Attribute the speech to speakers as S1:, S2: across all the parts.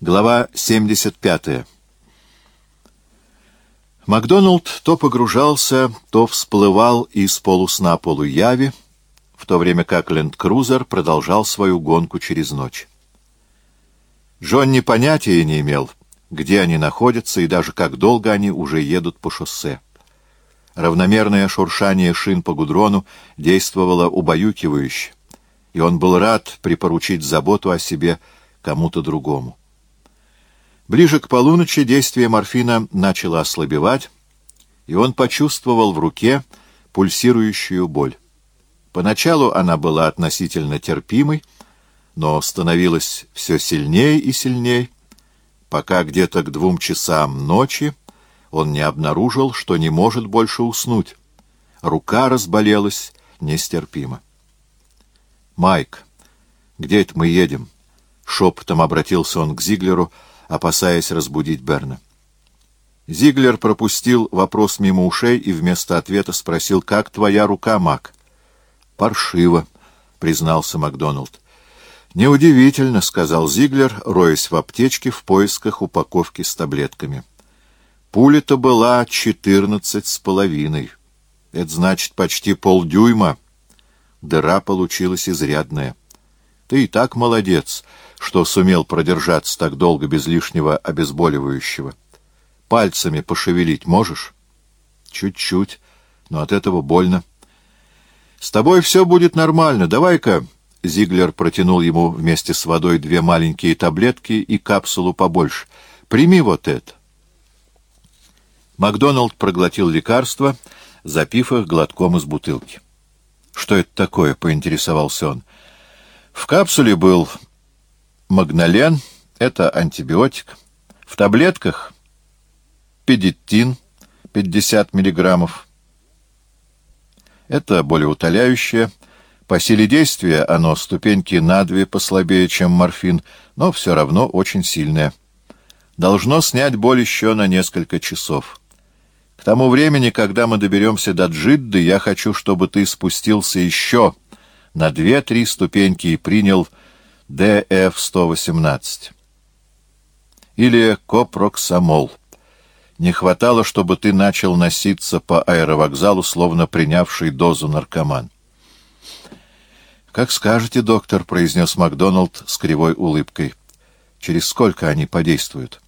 S1: Глава 75. Макдоналд то погружался, то всплывал из полусна полуяви, в то время как Ленд-Крузер продолжал свою гонку через ночь. Джонни понятия не имел, где они находятся и даже как долго они уже едут по шоссе. Равномерное шуршание шин по гудрону действовало убаюкивающе, и он был рад припоручить заботу о себе кому-то другому. Ближе к полуночи действие морфина начало ослабевать, и он почувствовал в руке пульсирующую боль. Поначалу она была относительно терпимой, но становилась все сильнее и сильнее, пока где-то к двум часам ночи он не обнаружил, что не может больше уснуть. Рука разболелась нестерпимо. «Майк, где это мы едем?» — шепотом обратился он к Зиглеру, — опасаясь разбудить Берна. Зиглер пропустил вопрос мимо ушей и вместо ответа спросил, «Как твоя рука, Мак?» «Паршиво», — признался Макдоналд. «Неудивительно», — сказал Зиглер, роясь в аптечке в поисках упаковки с таблетками. «Пуля-то была четырнадцать с половиной. Это значит почти полдюйма. Дыра получилась изрядная. Ты и так молодец, что сумел продержаться так долго без лишнего обезболивающего. Пальцами пошевелить можешь? Чуть-чуть, но от этого больно. С тобой все будет нормально. Давай-ка... Зиглер протянул ему вместе с водой две маленькие таблетки и капсулу побольше. Прими вот это. Макдоналд проглотил лекарство, запив их глотком из бутылки. «Что это такое?» — поинтересовался он. В капсуле был магнолен, это антибиотик. В таблетках педиттин, 50 миллиграммов. Это болеутоляющее. По силе действия оно ступеньки на две послабее, чем морфин, но все равно очень сильное. Должно снять боль еще на несколько часов. К тому времени, когда мы доберемся до Джидды, я хочу, чтобы ты спустился еще на две-три ступеньки и принял ДФ-118. Или копроксамол. Не хватало, чтобы ты начал носиться по аэровокзалу, словно принявший дозу наркоман. «Как скажете, доктор», — произнес Макдоналд с кривой улыбкой. «Через сколько они подействуют?»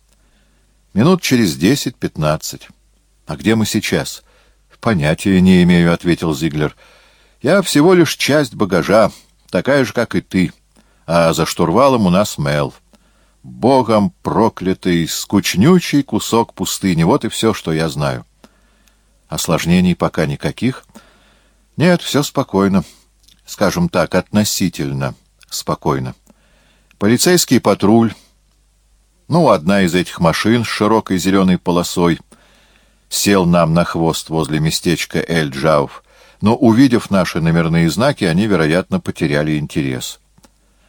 S1: «Минут через десять-пятнадцать». «А где мы сейчас?» «Понятия не имею», — ответил Зиглер. «Я всего лишь часть багажа, такая же, как и ты» а за штурвалом у нас Мел. Богом проклятый, скучнючий кусок пустыни. Вот и все, что я знаю. Осложнений пока никаких. Нет, все спокойно. Скажем так, относительно спокойно. Полицейский патруль. Ну, одна из этих машин с широкой зеленой полосой сел нам на хвост возле местечка Эль-Джауф, но, увидев наши номерные знаки, они, вероятно, потеряли интерес.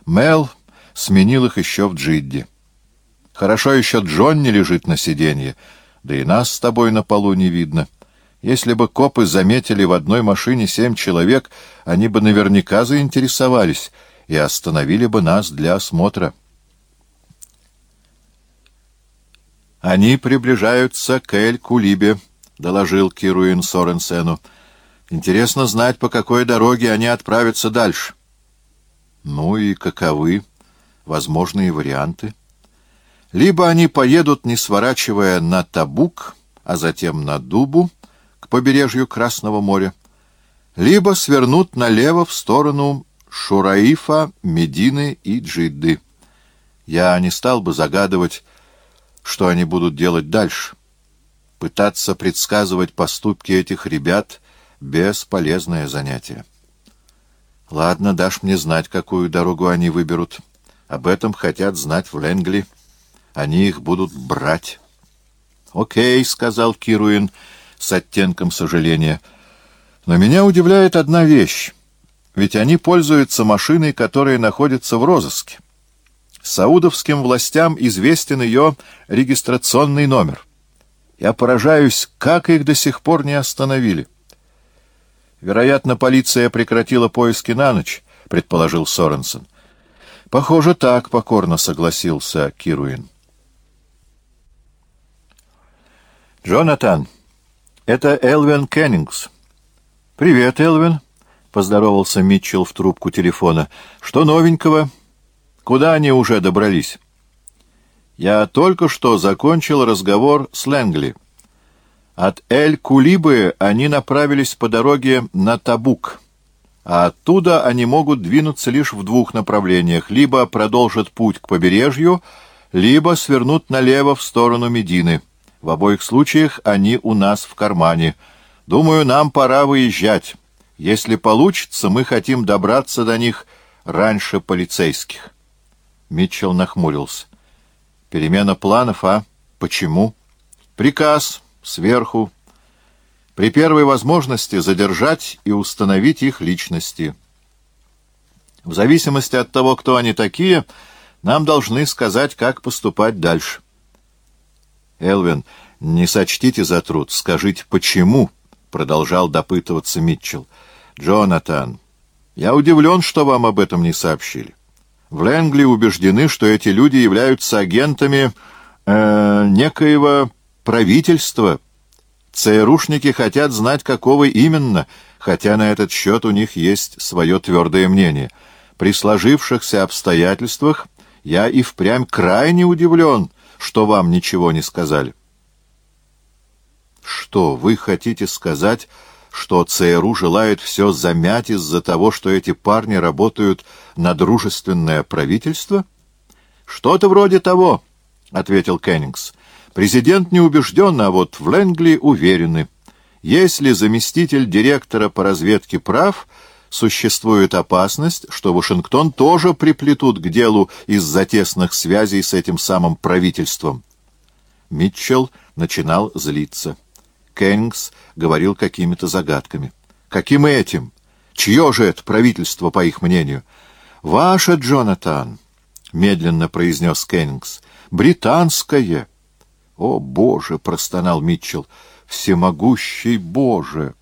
S1: Мел сменил их еще в Джидде. Хорошо еще Джонни лежит на сиденье, да и нас с тобой на полу не видно. Если бы копы заметили в одной машине семь человек, они бы наверняка заинтересовались и остановили бы нас для осмотра. «Они приближаются к Эль-Кулибе», — доложил Кируин Соренсену. «Интересно знать, по какой дороге они отправятся дальше». Ну и каковы возможные варианты? Либо они поедут, не сворачивая на Табук, а затем на Дубу, к побережью Красного моря, либо свернут налево в сторону Шураифа, Медины и Джидды. Я не стал бы загадывать, что они будут делать дальше. Пытаться предсказывать поступки этих ребят — бесполезное занятие. Ладно, дашь мне знать, какую дорогу они выберут. Об этом хотят знать в Ленгли. Они их будут брать. «Окей», — сказал Кируин с оттенком сожаления. «Но меня удивляет одна вещь. Ведь они пользуются машиной, которая находится в розыске. Саудовским властям известен ее регистрационный номер. Я поражаюсь, как их до сих пор не остановили». «Вероятно, полиция прекратила поиски на ночь», — предположил Соренсон. Похоже, так покорно согласился Кируин. Джонатан, это Элвин Кеннингс. Привет, Элвин, поздоровался Митчелл в трубку телефона. Что новенького? Куда они уже добрались? Я только что закончил разговор с Лэнгли. От Эль-Кулибы они направились по дороге на Табук, а оттуда они могут двинуться лишь в двух направлениях. Либо продолжат путь к побережью, либо свернут налево в сторону Медины. В обоих случаях они у нас в кармане. Думаю, нам пора выезжать. Если получится, мы хотим добраться до них раньше полицейских. Митчелл нахмурился. Перемена планов, а? Почему? Приказ сверху. При первой возможности задержать и установить их личности. В зависимости от того, кто они такие, нам должны сказать, как поступать дальше. Элвин, не сочтите за труд, скажите, почему, продолжал допытываться Митчелл. Джонатан, я удивлен, что вам об этом не сообщили. В Лэнгли убеждены, что эти люди являются агентами э, некоего правительства. ЦРУшники хотят знать, какого именно, хотя на этот счет у них есть свое твердое мнение. При сложившихся обстоятельствах я и впрямь крайне удивлен, что вам ничего не сказали. Что, вы хотите сказать что ЦРУ желает все замять из-за того, что эти парни работают на дружественное правительство? Что-то вроде того, — ответил Кеннингс. Президент не убежден, а вот в Лэнгли уверены. Если заместитель директора по разведке прав, существует опасность, что Вашингтон тоже приплетут к делу из-за тесных связей с этим самым правительством. Митчелл начинал злиться. Кеннингс говорил какими-то загадками. Каким этим? Чье же это правительство, по их мнению? Ваше, Джонатан, — медленно произнес Кеннингс, — британское. О, Боже, — простонал Митчелл, — всемогущий Боже!